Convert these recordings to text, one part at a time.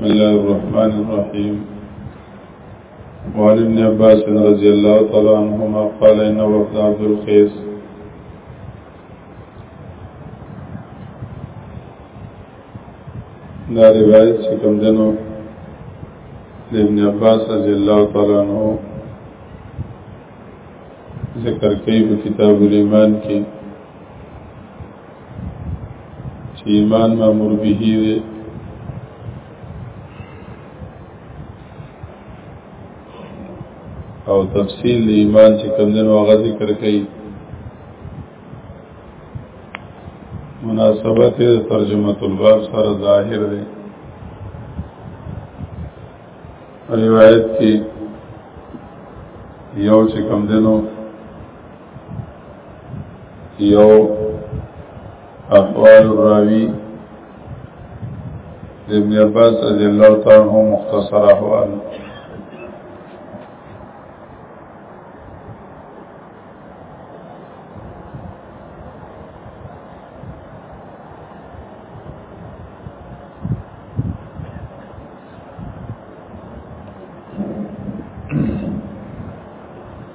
بسم الله الرحمن الرحيم وعن ابن عباس رضي الله تعالى عنهما قال إن وفد عبد القيس دا روایت چې کوم دنو ابن عباس رضی الله تعالی عنہ ذکر کوي په کتاب الایمان کې چې ایمان مامور به دی او تفصیل د ایمان چې کمدن او غزي کړ کوي مناسبت ترجمه الباب سره ظاهر دی روایت کې یو چې کمدنو یو احوال الراوی ابن عباس رضی اللہ تعالی عنہ مختصر احوال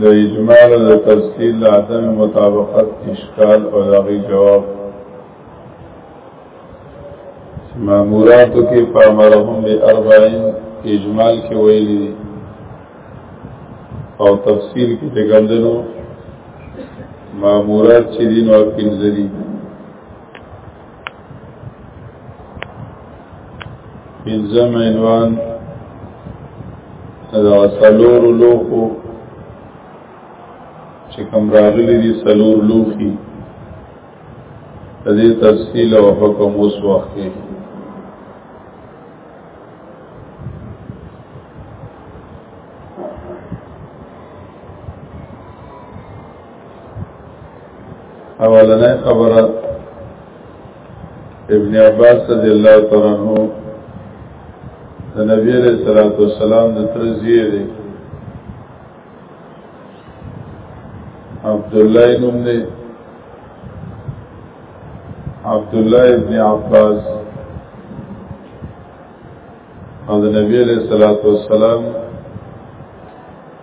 د اجمال او د تفصیل د عدم مطابقت اشکال او دغی جواب معموراتو کې فامرهم به اربعین اجمال کې ویلي او تفصیل کې څنګهندنو معمورات چې دین او پنځه دي پنځم عنوان دا سلور لوخو چې کوم راغلي دي سلور لوخي د دې تفصیل او حکم اوس وخت کې اولنې خبره ابن عباس رضی الله تعالی عنہ د نبی علیہ الصلوۃ والسلام د ترزیه دی عبد الله نوم دی عبد الله ابن عباس او د نبی علیہ الصلوۃ والسلام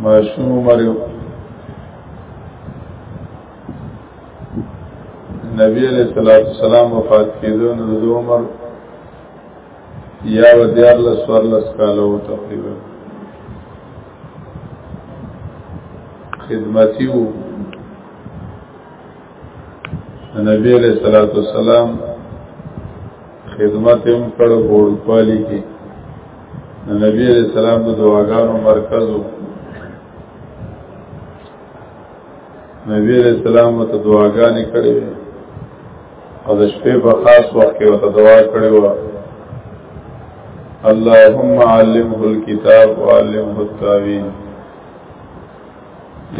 ماشوم عمر نبی علیہ الصلوۃ والسلام وفات کیدو نو د عمر یا و دیار لس ور لس کالو تقریبا خدمتی وو نبی علیہ الصلوۃ والسلام خدمت هم کړ وړوکوالی کې نبی علیہ السلام د دعاګانو مرکز و نبی علیہ السلام ته دعاګانې کړې وې او د شپې په خاص وخت کې ورته دعا کړې وه اللهم علمه الكتاب وعلمه التاویل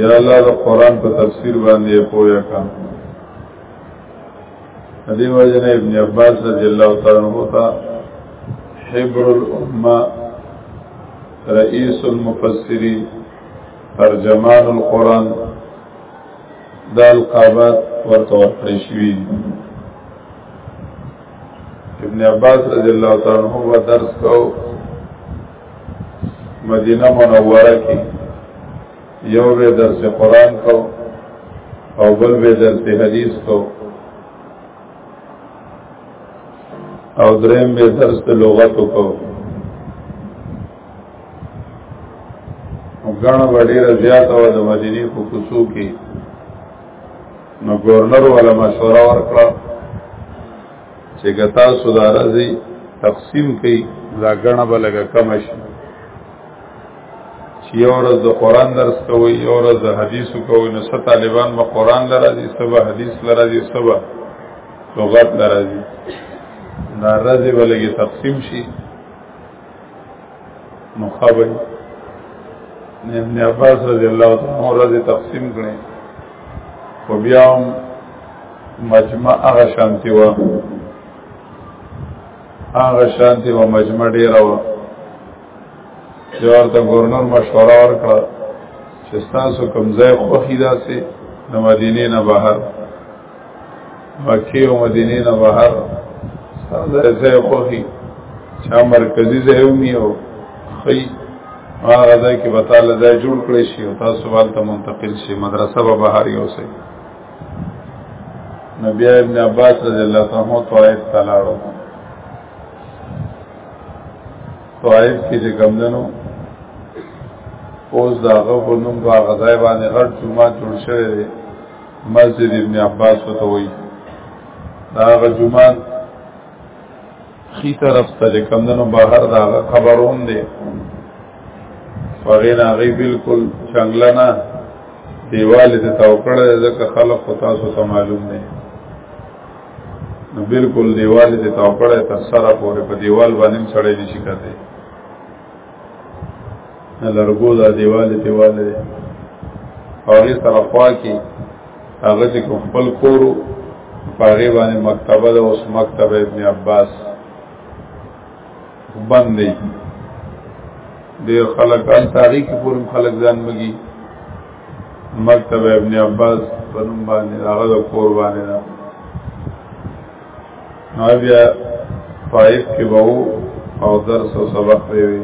یا الله د قران په تفسیر باندې پوهه کړه دې وجه نه ابن عباس رضی الله تعالی عنہ ته حبر الامه رئیس المفسرین ترجمان القرآن دا القابات ورته ورکړی شوی ابن عباس رضی الله تعالی عنہ و درس کو مدینه منوره کې یو به درس قران کو او بل به درس حدیث کو او دریم به درس لغت کو غاڼه وړيره زیاته و د مدینه په کوڅو کې نو گورنر ولا مشوره ورکړه چې ګتا سودارځي تقسیم کړي لا غاڼه بلګه کم شي چې یو ورځ د قران درس کوي یو ورځ د حدیثو کوي نو څه طالبان به قران لراځي سبا حدیث لراځي سبا لغت لراځي دا راځي ولګي تقسیم شي مخابن ابن عباس رضی الله تعالی عنہ راځي تقسیم کړي خو بیا مجمع هغه شانتی و هغه شانتي و مجمع ډیره و چې ورته ګورنر مشوره ورکړه چې تاسو کوم ځای خوخی داسې د مدینې نه بهر مکه او مدینې نه بهر تاسو ځای خوخی چې مرکزی ځای ومي او خی هغه ځای کې به تعالی ځای جوړ کړی شي او تاسو والته منتقل شي مدرسه به بهر یو سي نبی ابن عباس رضی الله عنه طائف تلاړو طائف کې چې کمندنو اوس دا غو نوم په غزای باندې غړ جمعه جوړ شوی دی مسجد ابن عباس ته وایي دا غ جمعه خي طرف ته کمندنو بهر دا خبرون دی وغیر هغه بالکل څنګه نه دیوال ته توکړه ځکه خلق خو تاسو ته معلوم نه نو بالکل دیوال ته توکړه تر سره پورې په دیوال باندې سړی نشي کته لرګو دا دیوال ته والي هغه سره خوا کې هغه چې خپل کورو پاغه باندې مکتبه د اوس مکتبه ابن عباس باندې ډېر خلک ان تاریخ پورې خلک ځان مګي مکتب ابن عباس په نوم باندې هغه د کور باندې نه نو بیا طائف کې وو او درس او سبق وی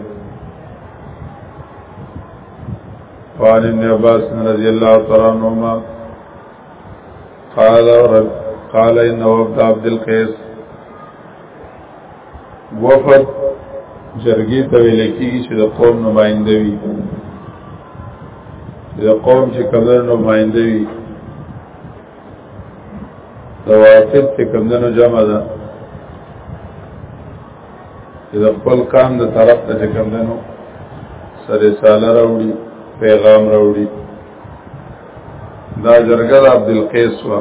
قال ابن عباس رضی الله تعالی عنہما قال رب قال ان وفد عبد القيس وفد جرګي ته ویل کیږي چې د قوم نمائنده وي د قوم چې کمر نمائنده وي د واسط چې کمدنو جمع ده چې د خپل کام د طرف ته چې کمدنو سره ساله راوړي پیغام راوړي دا جرګه د عبد القیس وا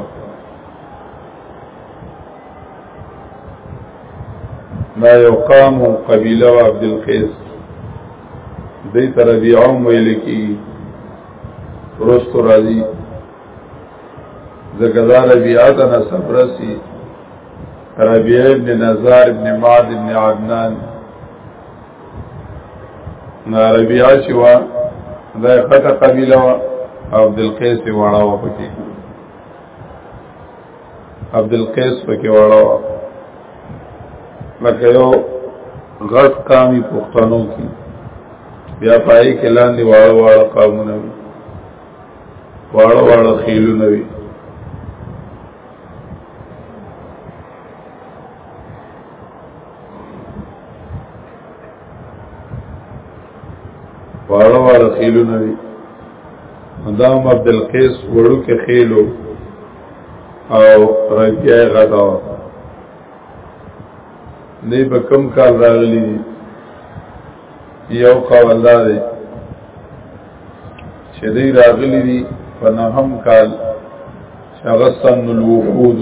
دا یو قام او قبیله او عبد القیس دې تر بیعوم ویل کی پرستو راځي زګزار بیعه د نسب رسی ربیع ابن نزار ابن معاذ ابن عدنان نه ربيعه چې وا دا خطه قبيله وا عبد القيس واړه و پکې عبد القيس پکې واړه و لکه یو غټ کامی پښتنو کې بیا پای کې لاندې واړه واړه قامونه وي واړه واړه خېلونه وي واړه واړه خیلونه دي مدام عبد القیس وړو کې خیلو او رایتیا غدا نه په کم کال راغلی یو قول دی چې دی راغلی دی په نهم کال شغسن الوحود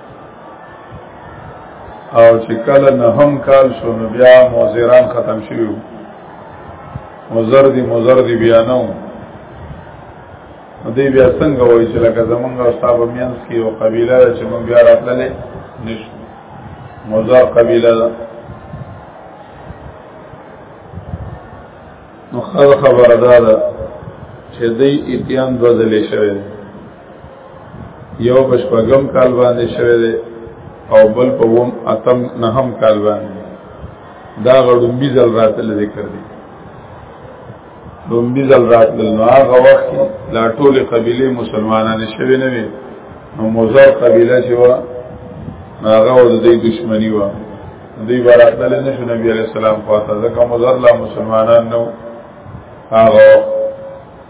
او چې کله نه هم کال شو نو بیا موزران ختم شوی مزر دی مزر دی بیا نه و دی بیا څنګه وای چې لکه زمونږ او صاحب مینس کې یو قبیله ده چې مونږ بیا راتللې نشو مزر قبیله ده نو خبره ده چې دی اتیان دوزلې شوی دی یو بشپګم کال باندې شوه دی او بل په وم اتم نهم کال باندې دا غړم بي ځل راتل ذکر دی لومبي ځل راتل نو هغه وخت لا ټول قبيله مسلمانانه شوه نه وي نو مزار قبيله چې و هغه د دې دشمنی و دوی براتل نه شو نبی عليه السلام خواته ځکه مزار لا مسلمانان نو هغه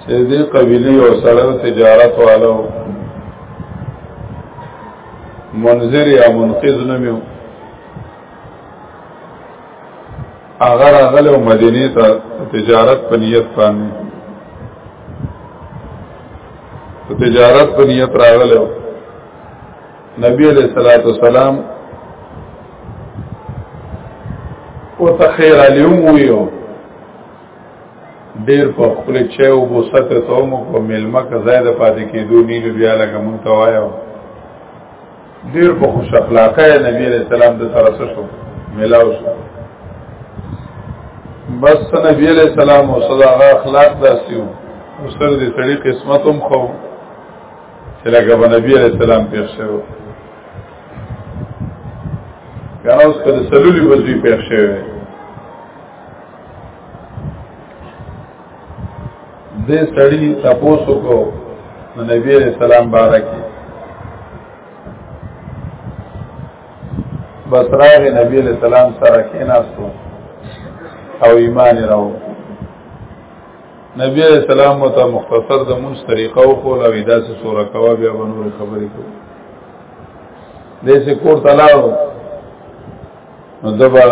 چې دې قبيله او سره تجارت والو منذر یا منقذ نمیو اگر اغل و مدینی تا تجارت پا نیت پانی تجارت پا نیت راغل و نبی علیہ الصلوۃ والسلام او ته خیر علیوم ویو ډیر په خپل چا او بو ساته ته مو په ملما کا زائد پاتې کېدو نیل بیا لکه مونږ ته وایو ډیر په خوش اخلاقه نبی علیہ السلام د سره شو ملاو شو بس نبی علیہ السلام او صدا اخلاق داسیو او سر دې سړي قسمت هم خو چې لکه په نبی علیہ السلام پیښ شوی کنه اوس کله سلولي وځي پیښ شوی دې سړی تاسو کو نبی علیہ السلام بارکی بس راغی نبی علیہ السلام سره کېناستو او ایمان راو نبی علیہ السلام ته مختصر د مونږ طریقه او خو لوي داسې سوره کوا بیا نور خبرې کوي دې سه کور تلاو نو دبا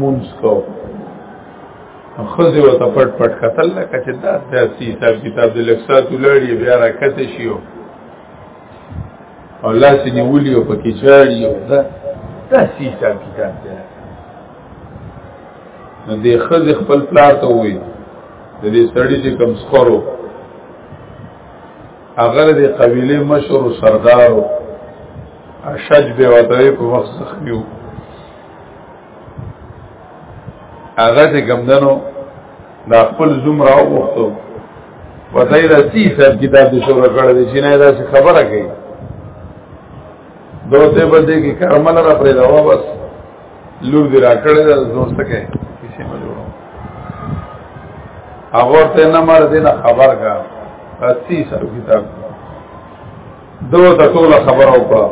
مونږ کو خزه وته پټ پټ قتل لکه چې دا سیاسي حساب کتاب د لکسات ولړي بیا راکت شيو او الله سي نیولي او پکې چاړي او دا دا سي حساب کتاب دی نو د خزه خپل پلار ته وي د دې سړی چې کم سکرو هغه د قبيله مشر سردارو اشج به وتاوی په وخت سخیو هغه چې ګمدنو دا خپل زوم راو وختو وتای دا سی صاحب کتاب دې شروع کړل دي چې نه دا څه خبره کوي دوته به دې کې کرمل را پرې دا بس لور دې را کړل دا زور سکے کسی مې جوړو هغه ته نه مر دې نه خبر کا سی صاحب کتاب دو ته ټول خبر او کړه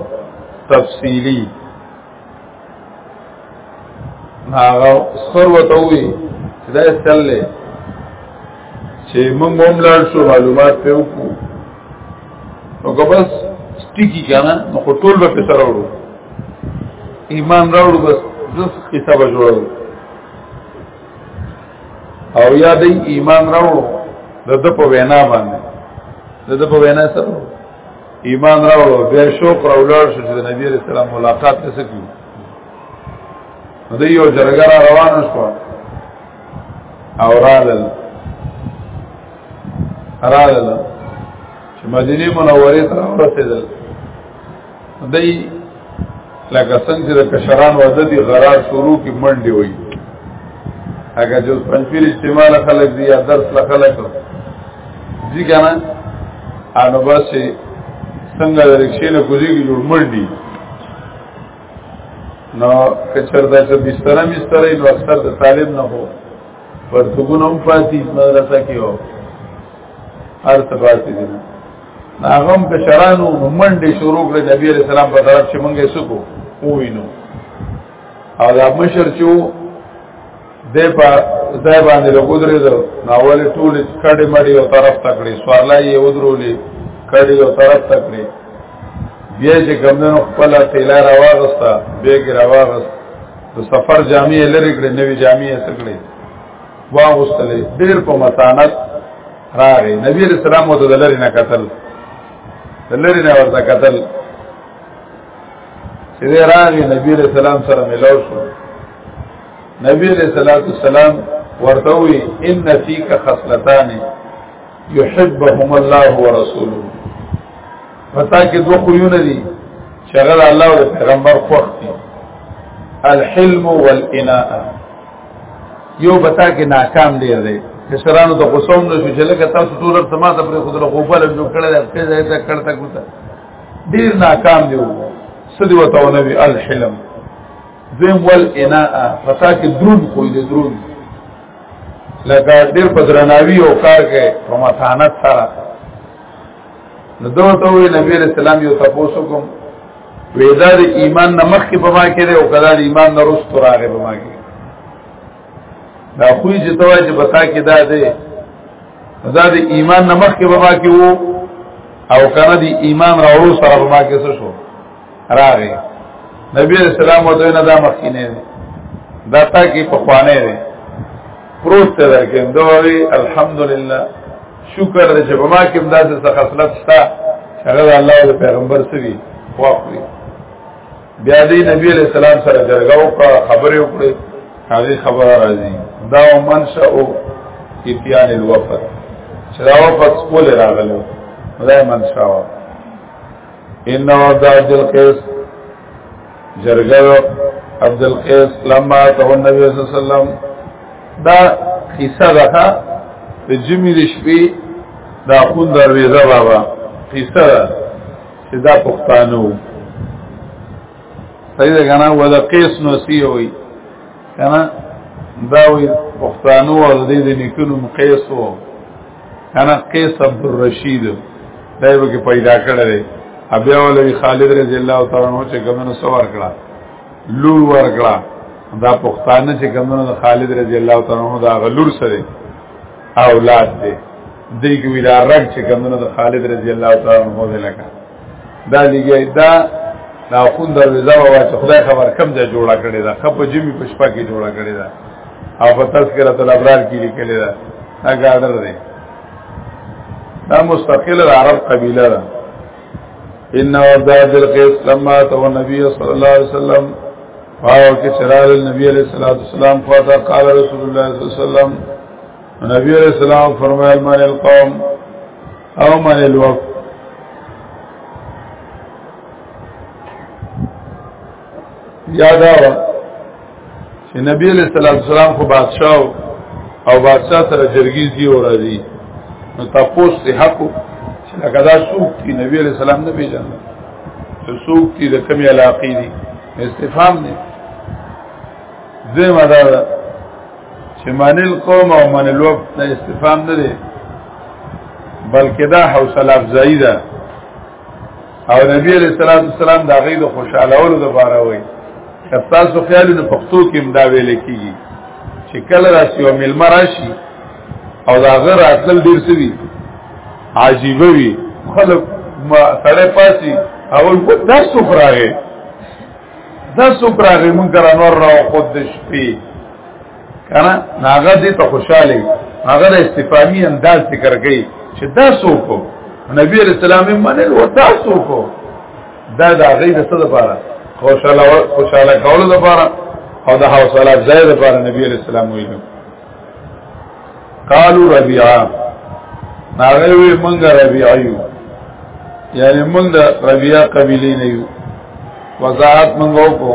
تفصیلی هغه سروت وی دا چللې چې موږ هم لاړ شو معلومات په وکړو نو که بس ټیکی کنه نو ټول به سره وړو ایمان راوړو بس دس قصه به جوړو او یا دی ایمان راوړو د د په وینا باندې د د په وینا سره ایمان راوړو بیا شوق راولار شو چې د نبی رسول الله ملاقات ته سکی دوی یو جرګه را روان شو او رالل رالل چې مدینه منوره ته ورسېدل دی لکه څنګه د کشران وعده دي غرار شروع کی منډي وي اگر جو پنځیر استعمال خلق دي یا درس لا خلق دي کنه انو بس څنګه د رښتیا نه کوزي کی جوړ منډي نو کچر دا چې بستر مستر نو اکثر د طالب نه هو پرتګونه هم پاتې مدرسه کې هو هر څه پاتې دي هغه کشرانو منډه شروع کړې د نبی رسول الله په طرف چې مونږه سکو وینو او دا مشر چې د په ځای باندې لګودرې ده ناول ټول کډې مړې او طرف تکړې سوارلای یې ودرولې کډې او طرف تکړې بیا چې کمندونو خپل تیلا راوغستا بیا کې راوغست د سفر جامع لري کړې نوې جامع یې سکړې واغستلې ډېر په متانت راغی نبی علیہ السلام وته دلری نه قتل دلری نه ورته قتل چې دې راغی نبی علیہ السلام سره ملاو شو نبی علیہ الصلوۃ والسلام ورته وی ان فیک خصلتان یحبهم الله ورسوله پتا کې دوه خوونه دي چې هغه الله او پیغمبر خوښ دي الحلم والاناءه یو بتا کې ناکام دی دی کسرانو ته قسم نو چې لکه تاسو ټول سما ته پر خود له غوبل جو کړل ته ځای ته کړتا کوته ډیر ناکام دی سدی وته نبی الحلم ذم والاناء فتا کې درون کوی دی درون لکه ډیر پدرناوی او کار کې په متانت سره نو دوته وی نبی رسول الله یو تاسو کوم وېدا د ایمان نمخ کې په ما کې دی او کدا د ایمان نرس تر هغه په ما کې دا خو یې ته وایي چې بتا کې دا دی دا د ایمان نمخ کې په ما کې وو او کنه د ایمان راوړو سره په ما کې څه شو راغی نبی رسول الله مو ته نه دا مخ کې نه دی دا تا کې په خوانه دی پروت ته درکم دوی الحمدلله شکر دې چې په ما کې داسې څه خصلت شته چې هغه الله او پیغمبر سوي واخلي بیا دې نبی علیہ السلام سره جرګه وکړه خبرې وکړې هغه خبره راځي دا منشأ او اتیان الوفد چې دا وفد کول راغلو دا منشأ انه ذات القیس جرګر عبد القیس لما تو النبي صلی الله علیه وسلم دا قصه ده د جمی د شپې دا خون درویزه بابا قصه ده چې دا پښتانه وو صحیح ده کنه و د قیس نو سی وي کنه دا وي پښتانه او د دې د نیکونو قیس وو انا قیس عبد الرشید دای به پیدا کړل بیا ولوی خالد رضی الله تعالی عنہ چې ګمنو سوار کړه لور ور کړه دا پښتانه چې ګمنو د خالد رضی الله تعالی عنہ دا غلور سره اولاد دی دی کوي دا رګ چې ګمنو د خالد رضی الله تعالی عنہ دی لکه دا لګي دا دا خون د رضا وا چې خدای خبر کم ځای جوړه کړی دا خپ جمی پښپا کې جوړه کړی دا او په تذکرہ الابرار کې لیکل دا هغه اډر دی دا مستقل عرب قبیله ده ان ورداد القیس لما تو نبی صلی الله علیه وسلم فاو کې چرال نبی علیہ الصلوۃ والسلام فاتا قال رسول الله صلی الله علیه وسلم نبی علیہ السلام فرمایل من القوم او من الوقت یادا وا چې نبی علیہ الصلوۃ والسلام خو بادشاہ او بادشاہ سره جرګی دی او راځي نو تاسو ته حق چې لکه دا څوک دی نبی علیہ السلام نه پیژنده چې څوک دی د کومې علاقې دی استفهام دی زموږ دا چې من القوم او من الوقت نه استفهام نه دی بلکې دا حوصله افزایی ده او نبی علیہ الصلوۃ والسلام دا غي د خوشالولو لپاره وای کتا سو خیال نو پښتو کې امدا ویل کیږي چې کله راشي او مل مراشي او دا غر اتل ډیر سوي عجیب وي خلک ما سره پاسي اول کو دا سفراغه دا سفراغه مونږ را نور راو خود شپې کنه ناغه دې ته خوشاله هغه د استفامی انداز ذکر کړي چې دا څوک نبی رسول الله منل او دا څوک دا د غي د څه لپاره خوشاله خوشاله کول لپاره او د حوصله ځای لپاره نبی رسول الله ویلو قالو ربيعه هغه وی مونږ ربيعه یو یعنی مونږ د ربيعه قبيله نه یو وضاحت مونږ وکړو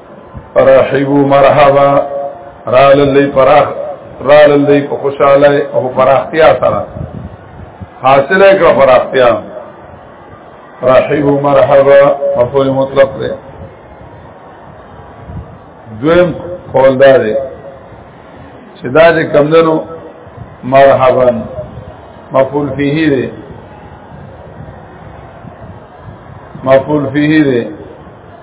رحبو مرحبا را للی پراخ را للی په خوشاله او پراختیا سره حاصله کړه پراختیا رحبو مرحبا مفعول مطلق دی دویم قول دا دی چې دا چې کمندنو مرحبا مفعول فيه دی مفعول فيه دی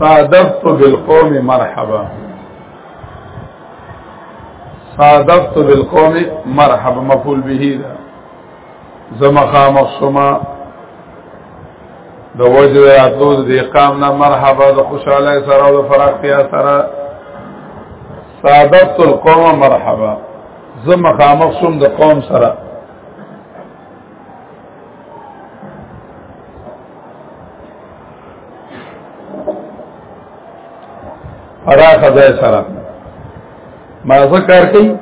صادفت بالقوم مرحبا صادفت بالقوم مرحبا مفعول به ده زمخا مخصومه د وجه راتلو د اقام نه مرحبا د خوشاله سره او د فراغتیا سره سعادت القوم مرحبا زم خامخ شوم د قوم سره ارا خدای سره ما ذکر کوي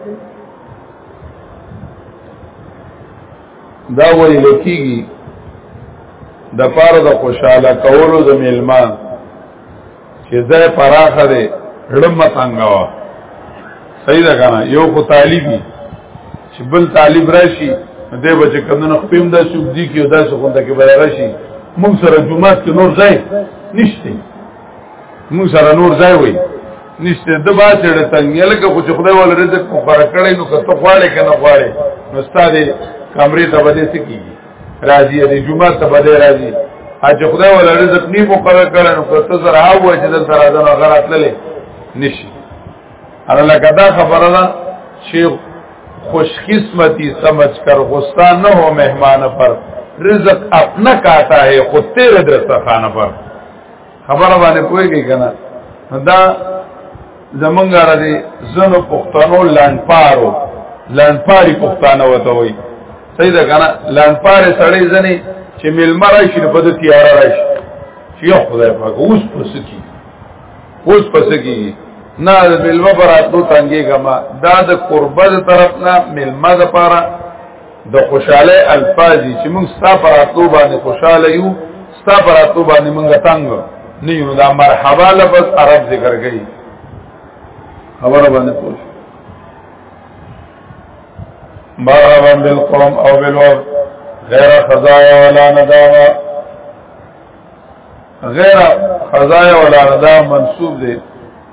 دا ویل کیږي د پاره د خوشاله کولو د میلمان چې ځای پراخه دی لړم تنګوا صحیح ده کنه یو خو طالبي چې بل طالب راشي دې بچ کمنو خپل د سوق دي کې دا څه خونده کې بدل راشي موږ سره جمعات کې نور ځای نشته موږ سره نور ځای وای نشته د با سره تنګي لکه خو چې خدای ول رزق مخاره کړي نو که ته خواړې کنه خواړې نو ستاره کمرې ته بده سکی راځي د جمعه ته بده راځي اج خدای ول رزق نی مقرر کړي نو ته زرا هو چې دل تر اذان غرات للی نشي انا لکه دا خبره ده چې خوش قسمتی سمجھ کر غصہ نہ ہو مہمان پر رزق اپنا کاتا ہے خود تیرے درستخانہ پر خبره باندې پوهیږي کنه دا زمونږ را دي زنو پښتنو لانپارو لانپاري پښتانه وته وي صحیح ده کنه لانپاري سړی ځنی چې ملمر شي په دې تیار راشي چې یو خدای پاک اوس پس کی اوس پس کی نه د ملمه براتو تنګي غما دا د قربت طرف نه ملمه د پاره د خوشاله الفاظي چې موږ ستا پر اتو باندې خوشاله یو ستا پر اتو باندې موږ تنګ نه یو دا مرحبا لفظ عرب ذکر کړي خبره باندې پوښ مرحبا بالقوم او بالوفد غیر خزایا ولا نداما غیر خزایا ولا نداما منصوب دی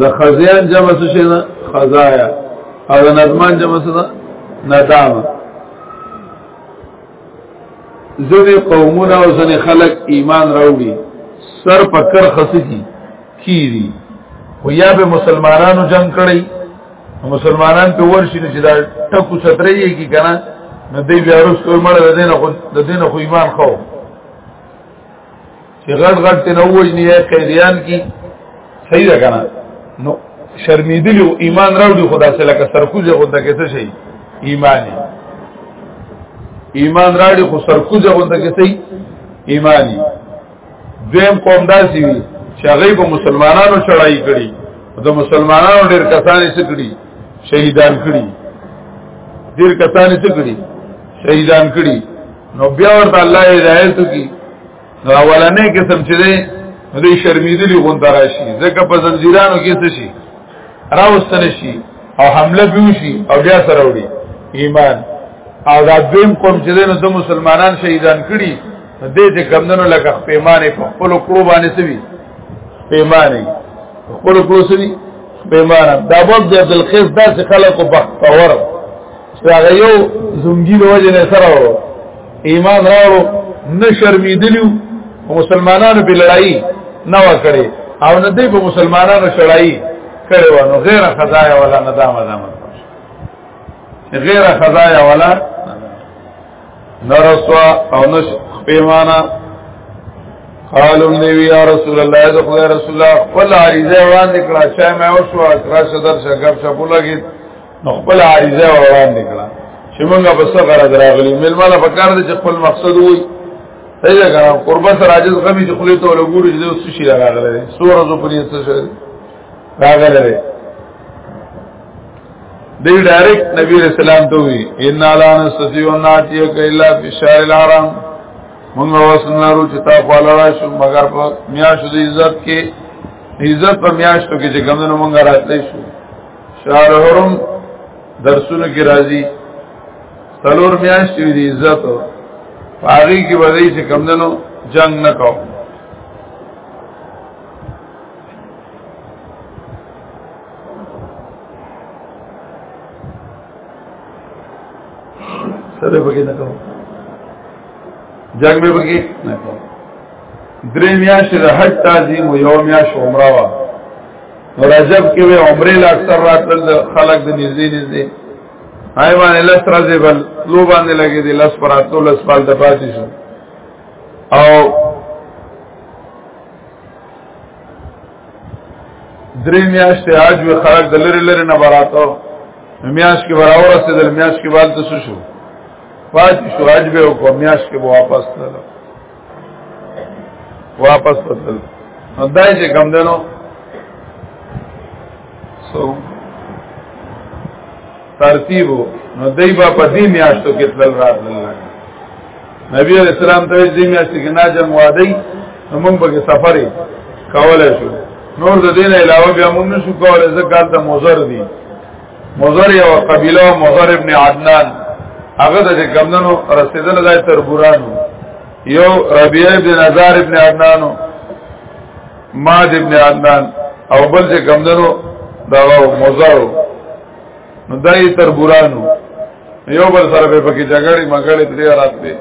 د خزیان جمع څه شي ده خزایا او د ندمان جمع څه ده ندامه ځنې قومونه او ځنې خلک ایمان راوړي سر په کر خسکی کیری خو یا به مسلمانانو جنگ کړی مسلمانان په ورشي نه چې دا ټکو سترې کی کنه نو دی بیا رسول مړ د دینه خو د دینه خو ایمان خو چې غټ غټ ته نو وجنی یا قیدیان کی صحیح ده کنه نو شرمیدلی او ایمان راوړي خدا سره لکه سرکوزه غونډه کې څه شي ایمان ایمان راوړي خو سرکوزه غونډه کې څه ایمانی دویم قوم داسي وي چې هغه به مسلمانانو چړای کړي د مسلمانانو ډېر کسان یې سکړي شهیدان کړي ډېر کسان یې سکړي شهیدان کړي نو بیا ورته الله هدایت کی نو اولنې قسم چې دی دې شرمیدلی غون دراشي ځکه په زنجیرانو کې څه شي راوستل شي او حمله بيوشي او بیا سره وړي ایمان او دا دویم قوم چې دینو د مسلمانان شهیدان کړي دې چې کمندونو لکه پیمانه په خپل کړو باندې سوي پیمانه خپل کړو سوي پیمانه دا باب د عبد القیس داسې خلکو بختور چې هغه یو زنګي وجه نه سره ایمان راوړو نه شرمیدلیو مسلمانانو په لړای نه وکړي او نه دی په مسلمانانو شړای کړي ونه غیر خدای ولا ندام ادم غیر خدای ولا نرسوا او نش پیمانا قالو نبی یا رسول الله ذو خدای رسول الله قل عریضه وړاندې کړه چې مې اوسو راشه درشه غب شپو لګید نو خپل عریضه وړاندې کړه چې موږ په څه غرض راغلي ملمانه په کار دي چې خپل مقصد وي صحیح ده کنه قربت راجز غمی چې خپل ته ولګوري چې اوس شي راغله سور زو پرې څه شي راغله دی ډایرکټ نبی رسول الله ته وی ان لا نستطيع ان ناتي الا في شهر الحرام موږ وسنارو چې تا خپل راشو مگر په میاشت عزت کې عزت په میاشتو کې چې ګمنو موږ راتلی شو شهر حرم درسونه کې راځي سلور میاشتې دي عزت پاغي کې ودی چې کمندنو جنگ نه کو سره پکې نه کو جنگ به پکې نه کو درې میاشتې د حج تعظیم او یو میاشت عمره وا رجب کې وې عمره لا اکثر راتل خلک د نږدې نږدې هاي باندې لس راځي بل لو باندې لګې دي لس پراتو لس پال د پاتې شو او درې میاشتې اج وی خلک د لری لری نه براتو میاش کې براو رسیدل میاش کې بعد د شو پاتې شو اج به او میاش کې واپس تلل واپس وتل نو دای چې کم دنو سو ترتیب نو دای با په دې میاشتو کې تل راتلل نبی علیہ السلام ته دې میاشتې کې ناجم وادي نو موږ به سفرې کولای شو نور د دین علاوه بیا موږ نشو کولای ځکه دا مزر دي مضر یو قبیله مضر ابن عدنان هغه د کمندنو رسیدل دای تر بورانو یو ربیع ابن نزار ابن عدنانو ماد ابن عدنان او بل چې کمندنو دا مضر نو دای تر بورانو یو بل سره په پکې جګړې مګړې ترې راځي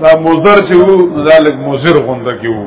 دا مضر چې وو دا لګ مضر غونډه کې وو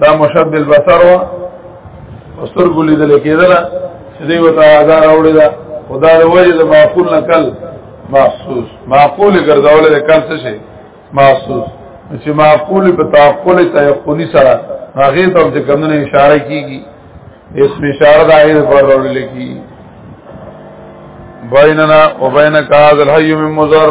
دا مشد البصر وا استر ګولې دل کېدل چې دی وته آزار اوړي دا خدا د وجه د معقول نقل محسوس معقول ګرځول د کل څه شي محسوس چې معقول په تعقل تيقني سره هغه ته د کمنه اشاره کیږي اسم اشاره د اې پر وړل کی بیننا وبینک هذا الحي من مزر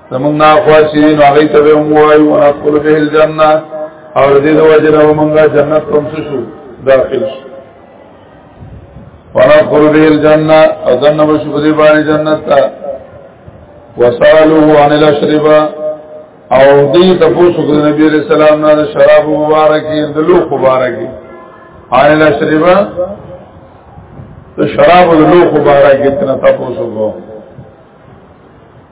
زمونږ نه خواشي نو هغه ته به مو وایو او ادخل به الجنه او دې د وجه نه مونږه جنت کوم څه شو داخل شو وندخل به الجنه او دنه به شو دې باندې جنت ته وسالو عن الاشربا او دې تاسو کو نبی رسول الله نه شراب مبارکي د لوخ مبارکي عن الاشربا ته شراب د لوخ مبارکي تنه تاسو کو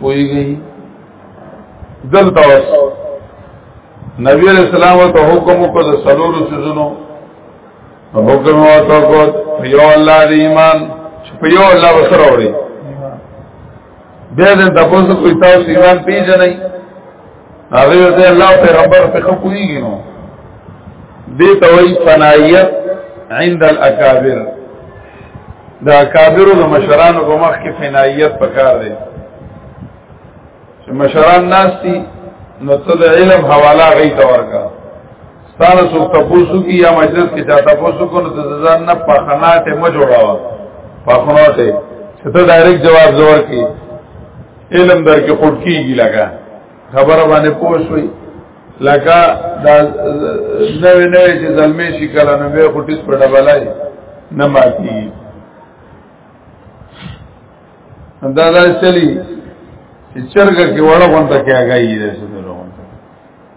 کوئی گئی دلتا وس نبی علیہ السلام و تو حکم کو د سلور سزنو حکم و تو کو یو الله دی ایمان په یو الله وسره وړي بیا د تاسو کوئی تاسو ایمان پیژنئ هغه ته الله پیغمبر په خپويږي نو دې توي فنایت عند الاکابر دا اکابر د مشرانو په مخ کې فنایت پکار دی چې مشران ناشتي نو ته د علم حواله غي تا ورکا ستاره سو تاسو کی یا مجلس کې چا تاسو کو نو د ځان نه پخنات مو جوړاوه پخنات چې ته ډایرکټ جواب زور کې علم در کې خټ کیږي لګا خبره باندې پوښوي لکه دا نوې نوې چې زلمی شي کله نو به خټیس په ډبلای نه ماتي دا دا چلی چې چرګه کې وړه غونډه کې هغه یې رسېدلو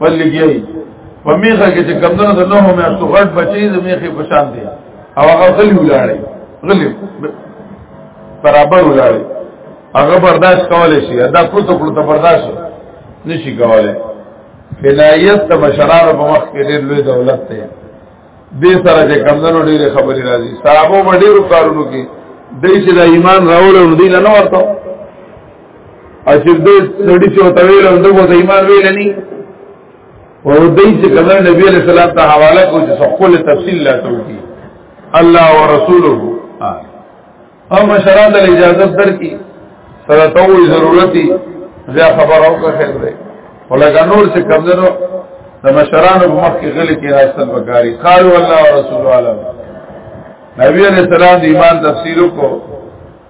ولګي په میخه کې چې کمندونو د نوو مې څو غټ بچي د میخه په شان دي او هغه غلی ولاړی غلی برابر ولاړی هغه برداشت کولای شي دا پروتو پروتو برداشت نشي کولای فنایت د بشرار په مخ کې ډېر لوی دولت دی دې سره چې کمندونو ډېر خبري راځي صاحبو ډېر کارونو کې دې چې د ایمان راوړل نو دې نه ورته او چې دې سړي چې وته ویل نو دغه ایمان ویل نه او دې چې کله نبی علیہ السلام ته حواله کو چې خپل تفصیل لا توتی الله ورسوله او مشران د اجازه درکې سره ته وی ضرورتي زیا خبر او که خیر دی ولکه نور چې کمزرو د مشرانو په مخ کې غلي کې راستل وکاري قالو الله ورسوله عالم نبی علیہ السلام د ایمان تفسیر کو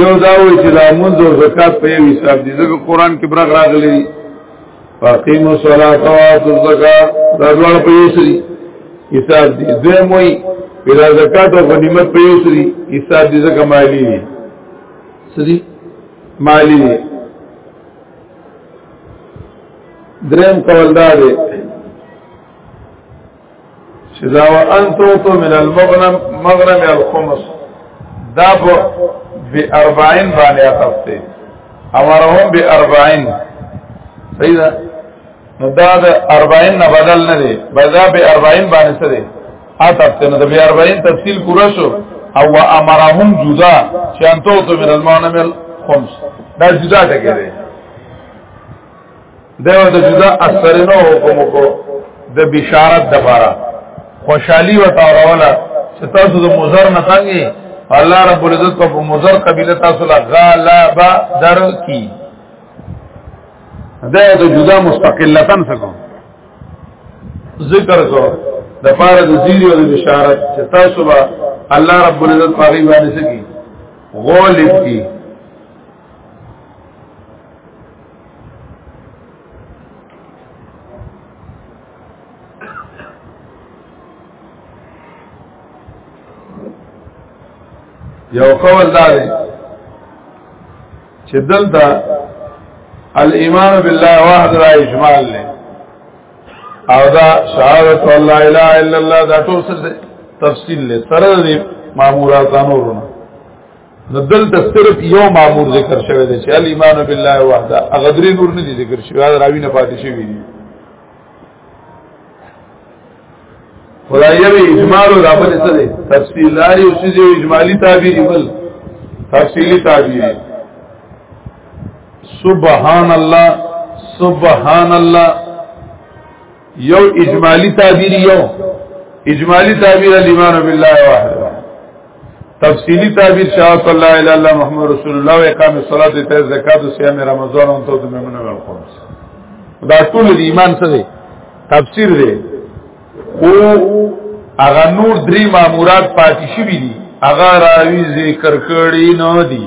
یو دا وی چې دا منځ او زکات په یو حساب دي ځکه قران کې برغ راغلي فقیم الصلاۃ و آتوا الزکات دا ډول په یو سری حساب دي دوی موي پیدا زکات او غنیمت په یو سری حساب دي ځکه مالی دي سری مالی دي دریم قول دا دی چې دا وان توتو من المغنم مغنم الخمس دا په ب 40 باندې اخته امرهم ب 40 صحیح ده نو دا د 40 نه بدل نه دی بلدا ب 40 باندې څه دی اته نو د ب 40 تفصیل پورا شو او امرهم جدا چې ان توتو من المغنم الخمس دا جدا ټکی دی دا د جدا اثرینو حکم کو د بشارت د بارا خوشحالي و تاروله چې تاسو د مزر نه تنګي الله رب العزت په مزر قبيله تاسو لا غالبا در کی دا د جدا مستقلتن څخه ذکر کو د پاره د زیری او د بشارت چې تاسو به الله رب العزت په غیبه نسکی غولب کی یو قول دا دی چې دلته الایمان بالله وحده را اجمال نه او دا شهادت الله الا الا الله دا ټول څه تفصیل له سره دی ماموراتانو ورونه نو دلته صرف یو مامور ذکر شوی دی چې الایمان بالله وحده هغه درې نور نه دي ذکر شوی دا راوی نه پاتې شوی دی خدای یو اجمال او رابل څه دی تفصیل لري او چې اجمالی تعبیر بل تفصیلی تعبیر سبحان الله سبحان الله یو اجمالی تعبیر یو اجمالی تعبیر الیمان بالله واحد تفصیلی تعبیر شاہ صلی اللہ علیہ اللہ محمد رسول اللہ و اقام صلاة تیز زکاة و سیام رمضان و انتو دمیمن و الخمس دا طول دی ایمان سا دی تفسیر دی او اغا نور دری معمورات پاتی شوی دی اغا راوی ذکر کردی نو دی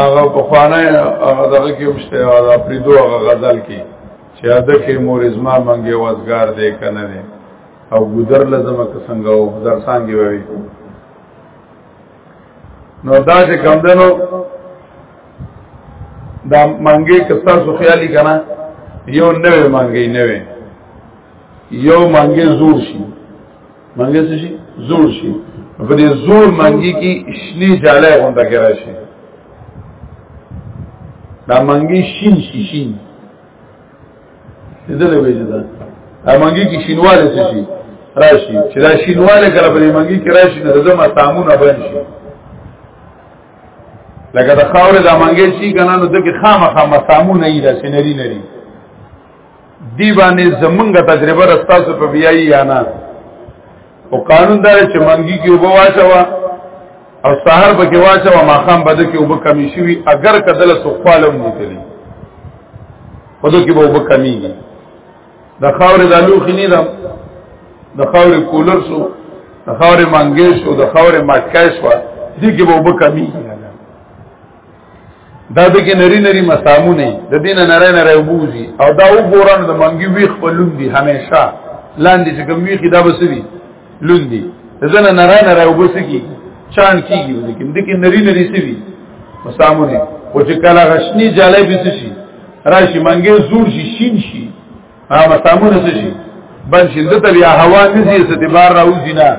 هغه په خوانه هغه دغه کې مشته هغه پریدو هغه غزل کې چې اده کې مورزما منګي وزګار دې کنه دې او ګذر لازم که څنګه او ګذر څنګه وي نو دا چې کم دنو دا منګي کستا سو خیالي کنه یو نوې منګي نوې یو منګي زور شي منګه څه شي زور شي په دې زور منګي کې شنی جاله غونډه کې راشي دا منګي شین شي شین دې له وجه ده دا منګي کې شینواله څه شي راشي چې دا شینواله کله په دې منګي کې راشي نو زما تامونه بن شي لکه د خاورې د منګي شي کنه نو دغه خامخا مسامونه یې راشي نری نری دی باندې زمونږ تجربه رستاسو په بیایي یا نه او قانون دا چې منګي کې وبو واچوا او سحر به کې واچوا ماخام بد کې وبو کمی شوی اگر کدل سوخوالم نکلی خودو کې به وبو کمیږي د خاورې د لوخي نه ده د خاورې کولر شو د خاورې منګې شو د خاورې مټکای شو دي کې به وبو کمیږي دا دغه نری نری مسامونه د دین نری نری وبوزي او دا وګورن د منګي وی خپلون دي همیشه لاندې چې کوم وی خدا بسوي لوندي ځنه نری نری وبسکی چان کیږي لیکن دغه نری نری سوي مسامونه او چې کله غشنی جاله بيسي راشي منګي زور شي شین شي ها مسامونه څه شي بند شي دته بیا هوا نزي استعمار راوځي نه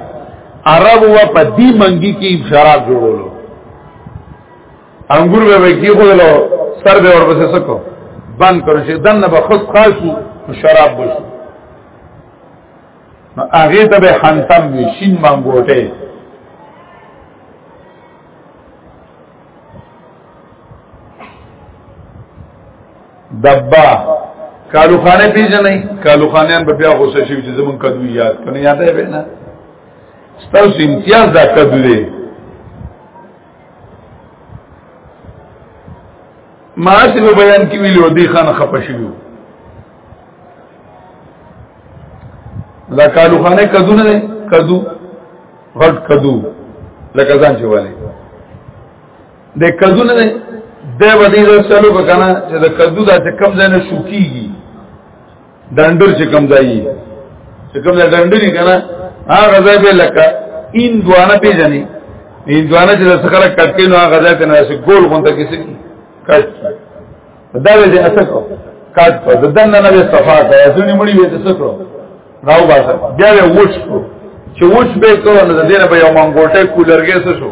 عرب و په دې منګي کې شراب جوړولو انګور به کې خولو سر به ورپسې سکو بند کړو شي دنه به خود خاصو شراب بشو نو هغه ته به حنتم وی شین منګوټه دبا کالو خانه پیژنې کالو خانیان په بیا غوسه شي چې زمون کدو یاد کنه یاد دی نه ستاسو امتیاز دا کدو دی ما سره بیان کې ویلو دی خان خپشلو دا کالو خانه کدو نه دی کدو غټ کدو لکه ځان چې والي د کدو نه دی د ودی د سلو وکنه چې د کدو د کم ځای نه شوکیږي دندر چې کم ځای چې کم ځای دندري کنه هغه ځای به لکه ان دوانه پیژنې ان دوانه چې د سره کټکې نو هغه ځای ته نه شي ګول غونډه کې سي کټ دا دې اسکو کټ په ددن نه به صفا کوي ځونی مړي وي ته سکرو راو باسه بیا وښ کو چې وښ به کوو نو د دې نه به یو مونږ ګټه کولرګې شو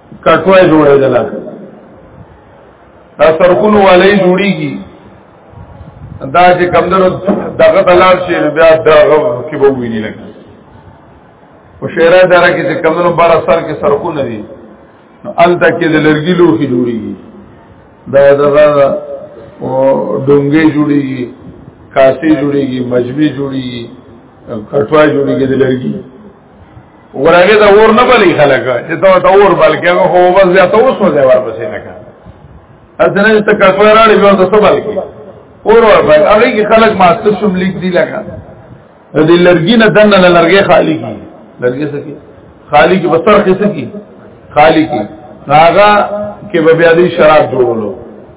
کټوای جوړې دلا دا سرخونو والے جوړیږي دا چې کمندونو دغه دلار شي بیا دغه کې به ویني لګي او شعرا دره کې چې کمندونو بار سر کې سرخونه دي نو الته کې د لرګي لوخي جوړیږي دا دغه او ډونګې جوړیږي کاسي جوړیږي مجمي جوړیږي کټوای جوړیږي د لرګي ورغه دا اور نه بلی خلک چې ته ته اور بلکې هغه هو بس یا ته اوس وځه ور پسې نه کا اذن ته کا کوی راړي به ته سبل کی اور ور بل هغه کې خلک ماستر شم لیک دی لگا د لرګي نه دنه لرګي خالی کی لرګي سکی خالی کی بسر کې سکی خالی کی هغه کې به بیا دې شراب جوړولو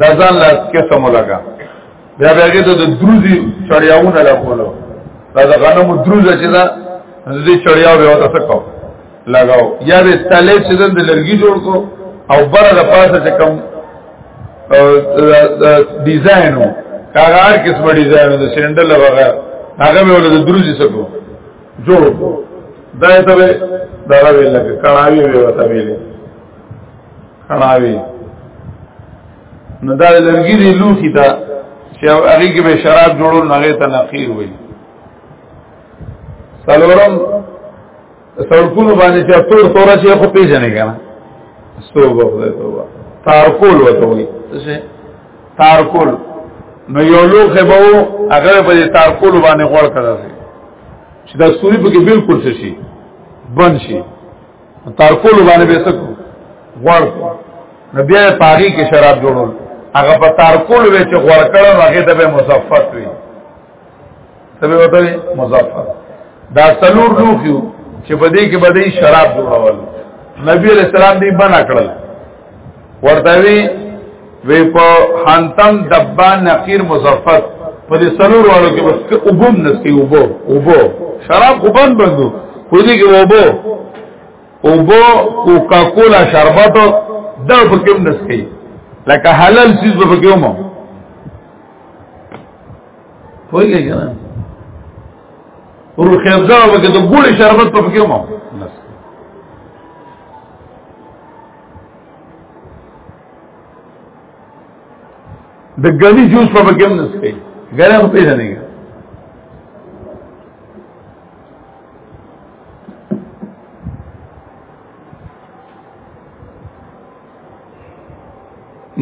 دا ځان لا قسم لگا بیا بیا کې د دروزي چړیاونه لا کولو دا د غنمو دروزه چې دا دې چړیاو به وتا سکو لگاو یا به تله چې د لرګي جوړ کو او بره د پاسه چې کم ډیزاین وو هغه هر قسمه ډیزاین د سینډل وغیرہ هغه به ول د دروزي سکو جوړ کو دا ته به دا ویل کړه کړهوی وی وتا ویلې کړاوي نو دا لرګي دی لوخي دا چې هغه کې به شراب جوړول نه غي تنقیر وي سلورم سړکونو باندې چې تور تور چې خو پیژنې کنه توبه خدای توبه تارکول وته وي څه تارکول نو یو لوخه به هغه په تارکول باندې غوړ کړه چې دا سوري په کې بالکل څه شي بند شي تارکول باندې به څه غوړ نو بیا پاغي کې شراب جوړول هغه په تارکول وی چې غوړ کړه نو هغه ته به مصفت وی تبه وته مصفت دا سلور لوخیو چې په دې کې بدې شراب جوړول نبی علیہ السلام دې بنا کړل ورتوی وی په حنتم دبا نقیر مزفت په دې سلور والو کې بس کې وبم نسکی وبو وبو شراب خو بند بندو خو دې کې وبو وبو کوکا کولا شربت دا په کې نسکی لکه حلال چیز په کې ومو پوهیږي کنه ورو خیزه وکړه د ګوړې شربت په کې ومو د ګنی جوس په بګم نه سکي ګره په پیدا نه ګره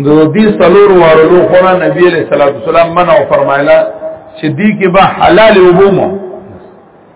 د دې څلور وارلو خورا نبی علیہ الصلوۃ والسلام منع فرمایله چې دې کې به حلال وبومو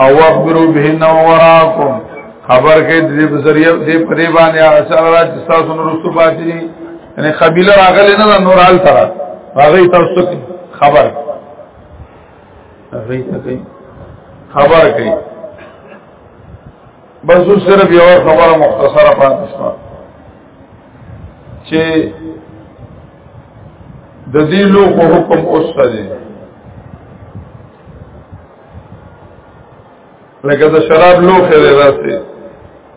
او اخبرو به نو وراکم خبر کې دې په ذریعہ دې په دې باندې هغه سره را چې تاسو نور رسو پاتې دي یعنی قبيله راغله نه نور حال سره هغه تاسو خبر هغه ته خبر کوي بس صرف یو خبره مختصره پاتې شوه چې د دې لوکو حکم اوس څه دی لکه د شراب لوخه دی داسې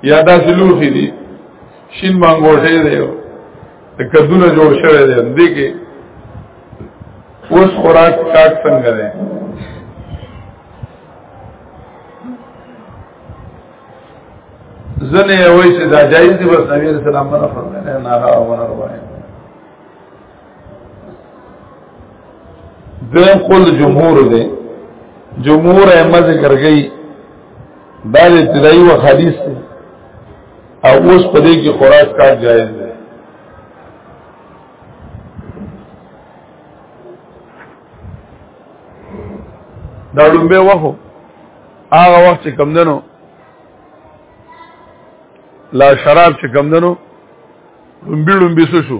یا داسې لوخي دي شین مانګوټه دی د کدونه جوړ شوی دی دې کې اوس خوراک کاټ څنګه دی زنه وای چې دا جایز دی بس نبی رسول الله فرمایله نه هغه ورغواړي دویم قول جمهور دی جمهور احمد ذکر گئی دا ابتدائی و حدیث دی او اوس په دې کې خوراک کا جایز دی دا لومبه وخو هغه وخت چې کم دنو لا شراب چې کم دنو لومبي لومبي شو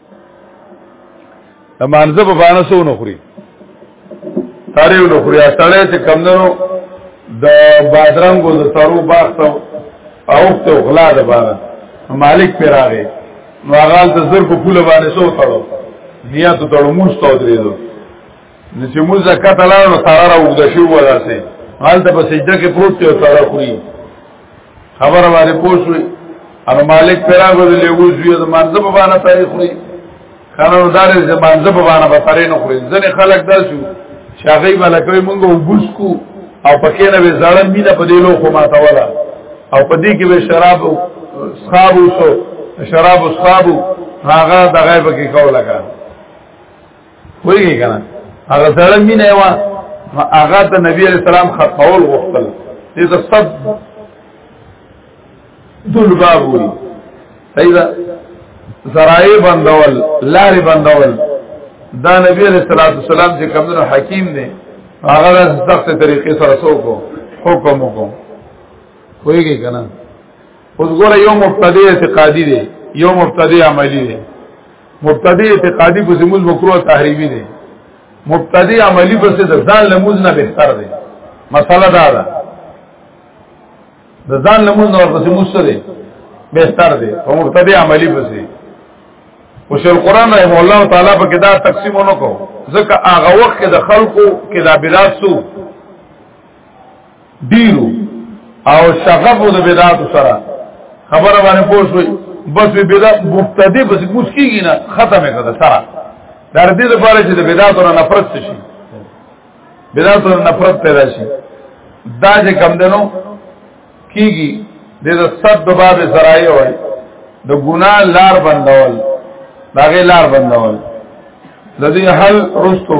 د مانزه په باندې سو نه خوري تاریو نه خوري سړی چې کمندرو د بادرنګو د سرو باغ ته او ته غلا ده باندې مالک پر راغی نو هغه د زر په پوله باندې سو تړو نیت تړو موږ ته درېدو نو چې موږ زکات لاله سره راوځو شو وراسه حالت په سجده کې پروت ته سره خوري خبر باندې پوښوي ان مالک پراغو دې له وځي د منځب باندې تاریخ لري کانو دار دې منځب باندې په تاریخ نه خوري ځنه خلک دا شو شاغي ملکوي مونږ وګس کو او پکې نه به ځړم مینه په دې لوخو ما تاولا او په دې کې به شراب صحاب وسو شراب صحاب هغه دغه پکې کوله کار ویږي کنه هغه سره مين ایو هغه ته نبی علیہ السلام خطول غوښتل دې ته صد دل باب وی ایدا زرای بندول لار بندول دا نبی علیہ الصلوۃ والسلام چې کمنو حکیم دی هغه د سخت طریقې سره سوکو حکم وکړو ویږي کنه اوس ګوره یو مبتدی اعتقادي دی یو مبتدی عملی دی مبتدی اعتقادی په زموږ مکروه تحریمی دی مبتدی عملی په څه ځان لموز نه بهتر دی مساله دا ده د ځان لموز نه ورپسې موږ څه دی بهتر دی او مبتدی عملی په څه او شیخ القران رحم الله تعالی په کې دا تقسیم ونکو ځکه هغه وخت کې د خلکو کې دا بلاد سو ډیرو او شغفو د بدعات سره خبره باندې پوښوي بس به بدعت مبتدی بس کوس کیږي نه ختمه کړه سره در دې لپاره چې د بدعات نه نفرت شي بدعات نه نفرت پیدا شي دا چې کم دنو کیږي د صد د باب زرای وای د ګنا لار بندول دا غي لار بندول د دې حل رستو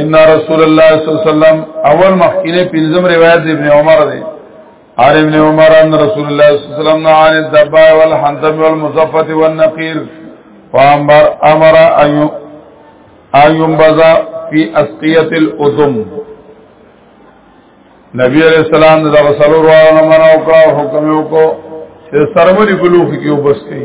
ان رسول الله صلی الله علیه وسلم اول مخکینه پنځم روایت ابن عمر دی عن ابن عمر ان رسول الله صلی الله علیه وسلم عن الدباء والحنتم والمصفت والنقير فامر امر ايو ايوم بزا في اسقيه الادم نبی علیہ السلام دا رسول الله منو کا حکم کو سرمری بلوخ کیو بس کئ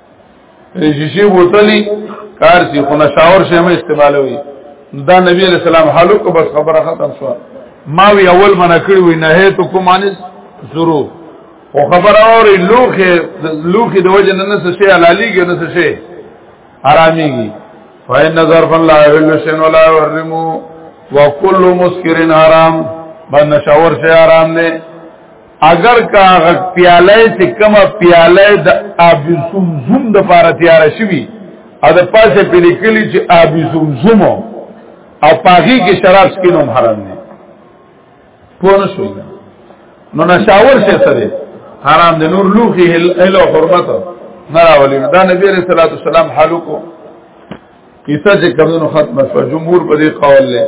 شیشې بوتلی کار سي خو نشاور شي مې استعمالوي دا نبی علیہ السلام حالو کو بس خبره ختم شو ما وی اول منع کړی وی نه ته کوم انس ضرور او خبر اوري لوخه لوخه د وجه نه څه شي حلاليږي نه څه شي حراميږي فإن نظر فلا يحل شيء ولا يحرم وكل مسكر حرام من شاور شي حرام نه اگر کا غک پیاله چې کما پیاله د ابي زمزم د پاره تیار شوی او د پاسه په لیکلی چې ابي زمزم او پاغي کې شراب سکینوم حرام دي پونه شو نو نشاور شه سره حرام دي نور لوخي هل او حرمت نه راولي دا نبی رسول الله صلی الله حالو کو کیسه چې کمونو ختمه شو جمهور په دې قول له